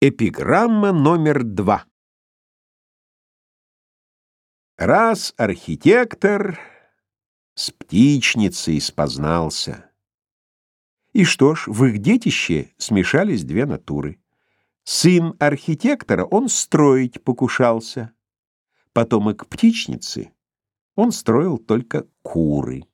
Эпиграмма номер два. Раз архитектор с птичницей спознался. И что ж, в их детище смешались две натуры. Сын архитектора, он строить покушался. потом и к птичнице он строил только куры.